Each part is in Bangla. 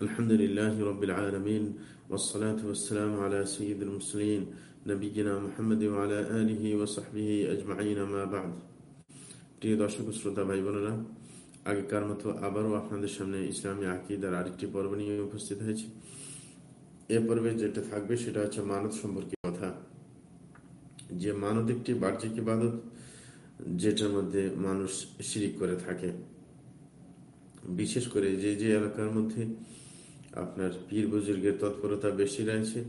الحمد لله رب العالمين والصلاة والسلام على سيد المرسلين نبينا محمد وعلى آله وصحبه أجمعين ما بعد প্রিয় দর্শক শ্রোতা ভাই বোনেরা আগেকার মতো আবারও আপনাদের সামনে ইসলামী আকিদার আরেকটি পর্ব নিয়ে উপস্থিত হয়েছে এ পর্বে যেটা থাকবে সেটা হচ্ছে মানত সম্পর্কে কথা যে মানত একটি বাহ্যিক ইবাদত যেটার মধ্যে মানুষ শিরিক করে থাকে বিশেষ করে যে যে এলাকার মধ্যে আপনার পীর বুজুর্গের তৎপরতা বেশি রয়েছে।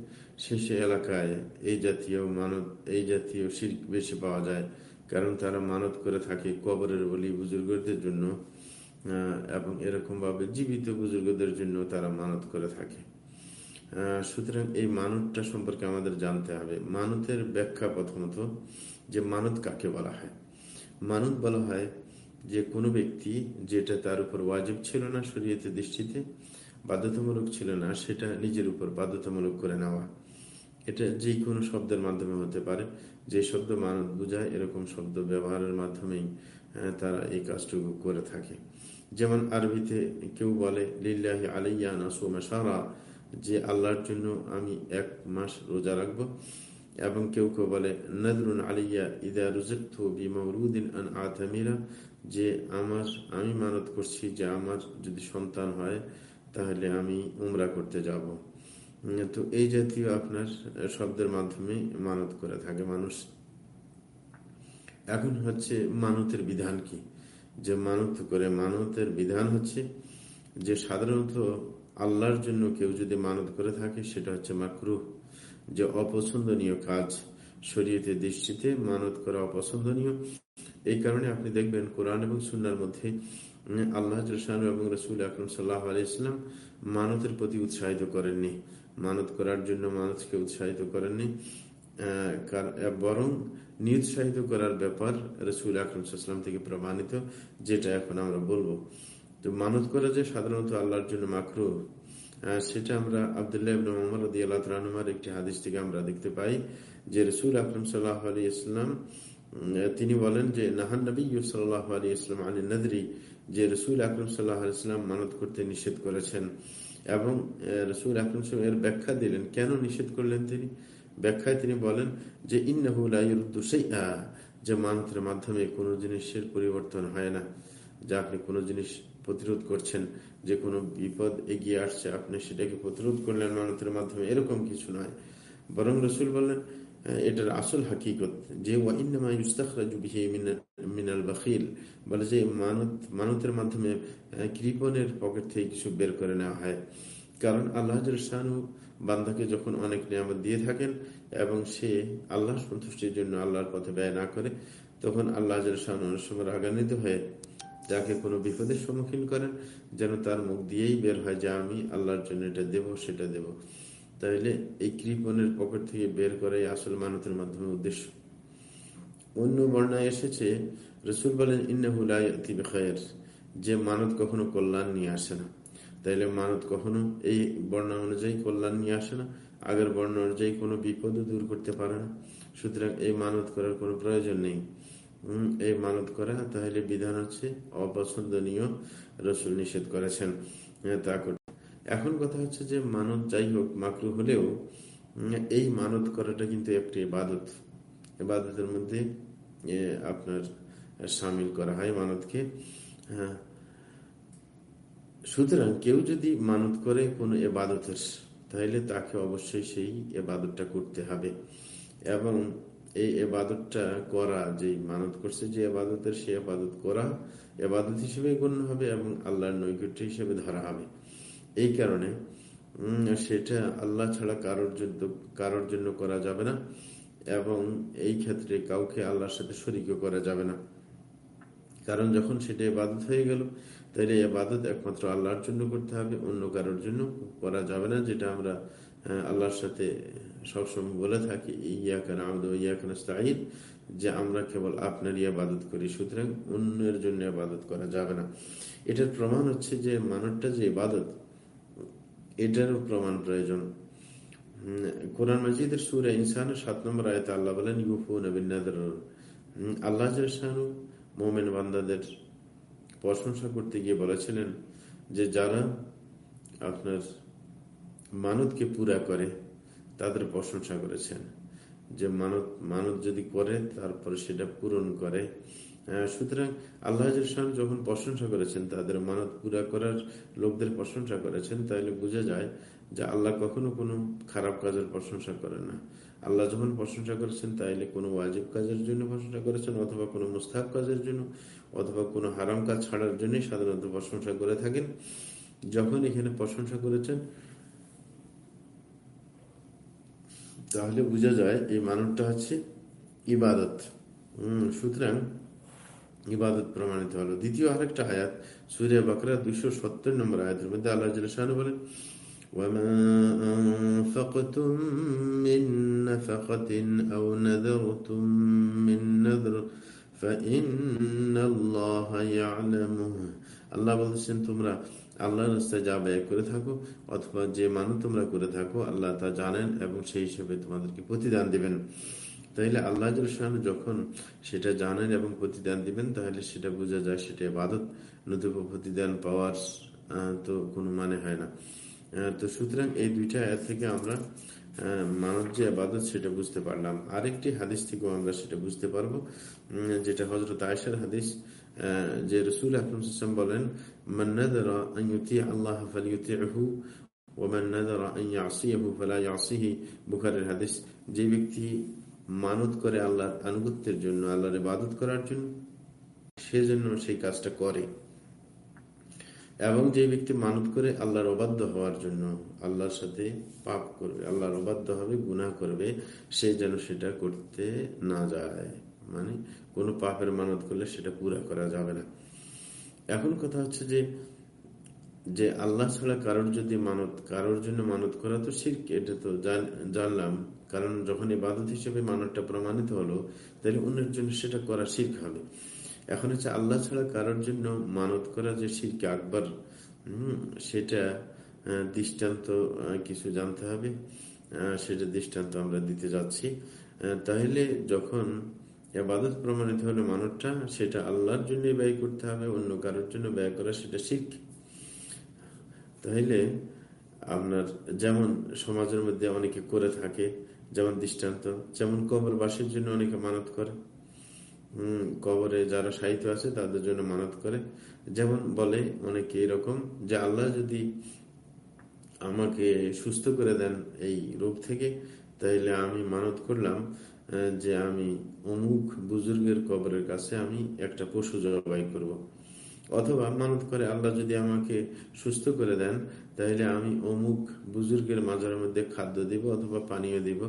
সে এলাকায় এই জাতীয় মানত, এই জাতীয় শিল্প বেশি পাওয়া যায়, কারণ তারা মানত করে থাকে কবরের বলি বুজুর্গদের জন্য এবং এরকমভাবে জীবিত বুজুর্গদের জন্য তারা মানত করে থাকে। সুতরাং এই মানতটা সম্পর্কে আমাদের জানতে হবে। মানতের ব্যাখ্যা প্রথমত, যে মানত কাকে বলা হয়? মানত বলা হয় যে কোনো ব্যক্তি যেটা তার উপর ওয়াজিব ছিল না শরীয়তের দৃষ্টিতে বাধ্যতামূলক ছিল না, সেটা নিজের উপর বাধ্যতামূলক করে নেওয়া। এটা যে কোনো শব্দের মাধ্যমে হতে পারে। যে শব্দ মানত বোঝায়, এরকম শব্দ ব্যবহারের মাধ্যমেই তারা এই কাজটুকু করে থাকে। যেমন আরবিতে কেউ বলে, লিল্লাহি আলাইয়া নাসুমা সারা যে আল্লাহর জন্য আমি এক মাস রোজা রাখব। এবং কেউ কেউ বলে, নদরুন আলিয়া ইদা রুজেক্ত বিমরুদ্দিন আন আতামিরা যে আমার, আমি মানত করছি যে আমার যদি সন্তান হয় তাহলে আমি উমরা করতে যাব। তো এই জাতীয় আপনার শব্দের মাধ্যমে মানত করে থাকে মানুষ। এখন হচ্ছে মানতের বিধান কি? যে মানত করে, মানতের বিধান হচ্ছে যে সাধারণত আল্লাহর জন্য কেউ যদি মানত করে থাকে, সেটা হচ্ছে মাকরুহ। যে অপছন্দনীয় কাজ, শরীয়তে দৃষ্টিতে মানত করা অপছন্দনীয়। এই কারণে আপনি দেখবেন কোরআন এবং সুন্নার মধ্যে আল্লাহ এবং রসুল আকরম সাল্লাহ আলাইসলাম মানতের প্রতি উৎসাহিত করেননি। মানত করার জন্য মানুষকে উৎসাহিত করেননি। বরং নিরুৎসাহিত করার ব্যাপার রসুল আকরমসাল্লাম থেকে প্রমাণিত, যেটা এখন আমরা বলব। তো মানত করা যে সাধারণত আল্লাহর জন্য মাকরু সেটা আমরা আবদুল্লাহ মোহাম্মদ একটি হাদিস থেকে আমরা দেখতে পাই, যে রসুল আকরম সাল্লাহ আলী ইসলাম তিনি বলেন যে, নাহান নবী সাল্লাহ আলী ইসলাম আলী নদরি যে রসুল আকরম সাল্লাহ ইসলাম মানত করতে নিষেধ করেছেন এবং রসুল আকরম এর ব্যাখ্যা দিলেন। কেন নিষেধ করলেন তিনি? ব্যাখ্যায় তিনি বলেন যে ইন্নাহুল্লাহ যে মানতের মাধ্যমে কোনো জিনিসের পরিবর্তন হয় না। যা আপনি কোনো জিনিস প্রতিরোধ করছেন, যে কোনো বিপদ এগিয়ে আসছে, আপনি সেটাকে প্রতিরোধ করলেন মানতের মাধ্যমে। এরকম কিছু নয়। বরং রসুল বললেন এটার আসল হাকিকত, যে মানত, মানতের মাধ্যমে কৃপনের পকেট থেকে কিছু বের করে নেওয়া হয়। কারণ আল্লাহ শাহু বান্দাকে যখন অনেক নিয়ামত দিয়ে থাকেন এবং সে আল্লাহ সন্তুষ্টির জন্য আল্লাহর পথে ব্যয় না করে, তখন আল্লাহ শাহ অনেক সময় রাগান্বিত হয়ে যাকে কোনো বিপদের সম্মুখীন করেন, যেন তার মুখ দিয়েই বের হয় যে আমি আল্লাহর জন্য এটা দেব, সেটা দেব। তাইলে এই কৃপনের পকেট থেকে বের করাই আসল মানতের মাধ্যমে উদ্দেশ্য। অন্য বর্ণায় এসেছে, রসুল বলেন ইন্নাহুলায়ের যে মানত কখনো কল্যাণ নিয়ে আসে না। তাইলে মানত কখনো এই বর্ণা অনুযায়ী কল্যাণ নিয়ে আসে না, আগের বর্ণ অনুযায়ী কোনো বিপদও দূর করতে পারে না। সুতরাং এই মানত করার কোনো প্রয়োজন নেই। এই মানত করা, তাহলে বিধান হচ্ছে অপছন্দনীয় রসুল নিষেধ করেছেন। তা এখন কথা হচ্ছে যে মানত যাই হোক, মাকরু হলেও এই মানত করাটা কিন্তু একটি ইবাদত। ইবাদতের মধ্যে আপনার সামিল করা হয় মানতকে। হ্যাঁ। সুতরাং কেউ যদি মানত করে কোনো এবাদতের তাহলে তাকে অবশ্যই সেই এবাদতটা করতে হবে। এবং এই এবাদতটা করা যে মানত করছে যে এবাদতের সে এবাদত করা এবাদত হিসেবে গণ্য হবে এবং আল্লাহর নৈকট্য হিসেবে ধরা হবে। এই কারণে সেটা আল্লাহ ছাড়া কারোর জন্য কারোর জন্য করা যাবে না এবং এই ক্ষেত্রে কাউকে আল্লাহর সাথে শরিকও করা যাবে না। কারণ যখন সেটা এবাদত হয়ে গেল, তাহলে এবাদত একমাত্র আল্লাহর জন্য করতে হবে, অন্য কারোর জন্য করা যাবে না, যেটা আমরা আল্লাহর সাথে সবসময় বলে থাকি ইয়াকান আমদ ইয়াকান স্তাহিদ যে আমরা কেবল আপনার ইয়াবাদত করি, সুতরাং অন্যের জন্য আবাদত করা যাবে না। এটার প্রমাণ হচ্ছে যে মানবটা যে ইবাদত এটারও প্রমাণ প্রয়োজন। কোরআন মজিদের সুরে ইনসান সাত নম্বর আয়তা আল্লাহ বলেন, ইউফুন আল্লাহ মোমেন বান্দাদের প্রশংসা করতে গিয়ে বলেছিলেন যে, যারা আপনার মানতকে পুরা করে, তাদের প্রশংসা করেছেন। যে মানত মানত যদি করে, তারপরে সেটা পূরণ করে সুতরাং আল্লাহ যখন প্রশংসা করেছেন, তাদের মানত পুরা করার লোকদের প্রশংসা করেছেন, তাহলে বোঝা যায় যে আল্লাহ কখনো কোনো খারাপ কাজের প্রশংসা করে না। আল্লাহ যখন প্রশংসা করেছেন তাইলে কোনো ওয়াজিব কাজের জন্য প্রশংসা করেছেন, অথবা কোনো মুস্তাহ কাজের জন্য, অথবা কোনো হারাম কাজ ছাড়ার জন্যই সাধারণত প্রশংসা করে থাকেন। যখন এখানে প্রশংসা করেছেন, তাহলে বোঝা যায় এই মানবটা হচ্ছে ইবাদত। হম সুতরাং ইবাদত প্রমাণিত হলো দ্বিতীয় আরেকটা আয়াত সুরিয়া বাকরা দুইশো সত্তর নম্বর আয়াতের মধ্যে আল্লাহ জাহান বলেন وما أنفقتم من نفقة أو نذرتم من نذر فإن الله يعلمه আল্লাহ বলছেন তোমরা আল্লাহর রাস্তায় যা ব্যয় করে থাকো অথবা যে মানুষ তোমরা করে থাকো আল্লাহ তা জানেন এবং সেই হিসেবে তোমাদেরকে প্রতিদান দিবেন তাইলে আল্লাহ যখন সেটা জানেন এবং প্রতিদান দিবেন, তাহলে সেটা বোঝা যায় সেটা বাদত নতুবা প্রতিদান পাওয়ার তো কোনো মানে হয় না। তো সুতরাং এই দুইটা আয়াত থেকে আমরা মানব যে আবাদত সেটা বুঝতে পারলাম। আরেকটি হাদিস থেকেও আমরা সেটা বুঝতে পারব যেটা হজরত আয়সার হাদিস যে রসুল আকরম বলেন আল্লাহ হাদিস, যে ব্যক্তি মানত করে আল্লাহর আনুগত্যের জন্য, আল্লাহর ইবাদত করার জন্য, সেজন্য সেই কাজটা করে। এবং যে ব্যক্তি মানত করে আল্লাহর অবাধ্য হওয়ার জন্য আল্লাহর সাথে পাপ করবে, আল্লাহর অবাধ্য হবে, গুনাহ করবে, সে যেন সেটা করতে না যায়। মানে কোনো পাপের মানত করলে সেটা পুরা করা যাবে না। এখন কথা হচ্ছে যে যে আল্লাহ ছাড়া কারোর যদি মানত, কারোর জন্য মানত করা তো শির্ক, এটা তো জানলাম। কারণ যখন ইবাদত হিসেবে মানতটা প্রমাণিত হলো, তাহলে অন্যের জন্য সেটা করা শির্ক হবে। এখন হচ্ছে আল্লাহ ছাড়া কারোর জন্য মানত করা যে শিরকে আকবর সেটা দৃষ্টান্ত কিছু জানতে হবে। সেটা দৃষ্টান্ত আমরা দিতে যাচ্ছি। তাহলে যখন আবাদত প্রমাণিত হলে মানবটা সেটা আল্লাহর জন্য ব্যয় করতে হবে, অন্য কারোর জন্য ব্যয় করা সেটা শিখ তাহলে আপনার যেমন সমাজের মধ্যে অনেকে করে থাকে, যেমন দৃষ্টান্ত, যেমন কবরবাসীর জন্য অনেকে মানত করে কবরে যারা সাহিত্য আছে তাদের জন্য মানত করে যেমন বলে অনেকে এরকম যে আল্লাহ যদি আমাকে সুস্থ করে দেন এই রোগ থেকে, তাইলে আমি মানত করলাম যে আমি অমুক বুজুর্গের কবরের কাছে আমি একটা পশু জবাই করব। অথবা মানত করে আল্লাহ যদি আমাকে সুস্থ করে দেন, তাহলে আমি অমুক বুজুর্গের মাজারের মধ্যে খাদ্য দিব অথবা পানীয় দিব।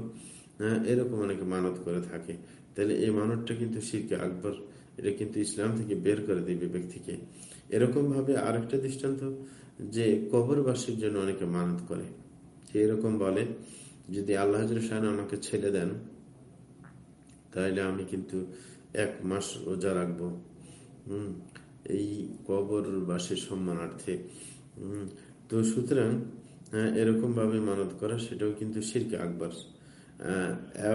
এরকম অনেকে মানত করে থাকে। তাহলে এই মানবটা কিন্তু শিরকে আকবর, এটা কিন্তু ইসলাম থেকে বের করে দিবে ব্যক্তিকে। এরকম ভাবে আরেকটা দৃষ্টান্ত, যে কবরবাসীর জন্য অনেকে মানত করে। এরকম বলে, যদি আল্লাহ শাহ আমাকে ছেড়ে দেন, তাহলে আমি কিন্তু এক মাস রোজা রাখব। হম এই কবর কবরবাসীর সম্মানার্থে। তো সুতরাং এরকম ভাবে মানত করা, সেটাও কিন্তু শিরকে আকবর।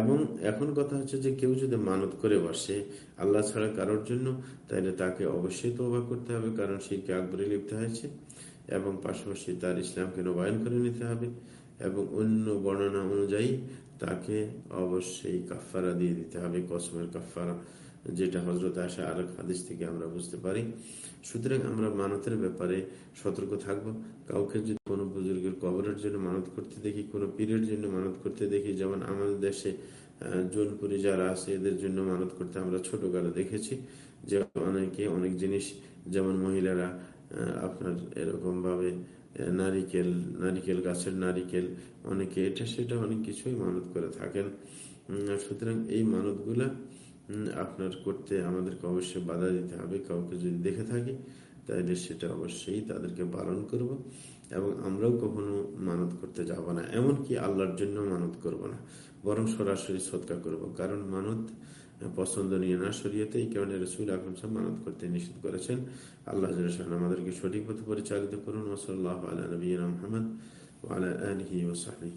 এবং এখন কথা হচ্ছে যে কেউ যদি মানত করে বসে, আল্লাহ ছাড়া কারোর জন্য তাহলে তাকে অবশ্যই তোবা করতে হবে, কারণ শিরকে আকবরে লিখতে হয়েছে, এবং পাশাপাশি তার ইসলামকে নবায়ন করে নিতে হবে, এবং অন্য বর্ণনা অনুযায়ী তাকে অবশ্যই কাফারা দিয়ে দিতে হবে, কসমের কাফারা যেটা হজরত আসা আরেক হাদিস থেকে আমরা বুঝতে পারি। সুতরাং আমরা মানতের ব্যাপারে সতর্ক থাকব। কাউকে যদি কোনো বুজুর্গের কবরের জন্য মানত করতে দেখি, কোনো পীরের জন্য মানত করতে দেখি, যেমন আমাদের দেশে জোনপুরি যারা আছে, এদের জন্য মানত করতে আমরা ছোটকালে দেখেছি যে অনেকে অনেক জিনিস, যেমন মহিলারা আপনার এরকম ভাবে নারিকেল নারিকেল গাছের নারিকেল, অনেকে এটা সেটা অনেক কিছুই মানত করে থাকেন। সুতরাং এই মানতগুলা আপনার করতে আমাদেরকে অবশ্যই বাধা দিতে হবে। কাউকে যদি দেখে থাকি তাহলে সেটা অবশ্যই তাদেরকে পালন করব এবং আমরাও কখনো মানত করতে যাব না। এমনকি আল্লাহর জন্য মানত করব না, বরং সরাসরি সৎকা করব। কারণ মানত পছন্দ পছন্দনীয় না সরিয়েতে এই কারণে রসুল আকরম সাহেব মানত করতে নিষেধ করেছেন। আল্লাহ আমাদেরকে সঠিক পথে পরিচালিত করুন। ওসল্লাহ আলা নবীন মোহাম্মদ ওয়ালা আলহি ওসাহি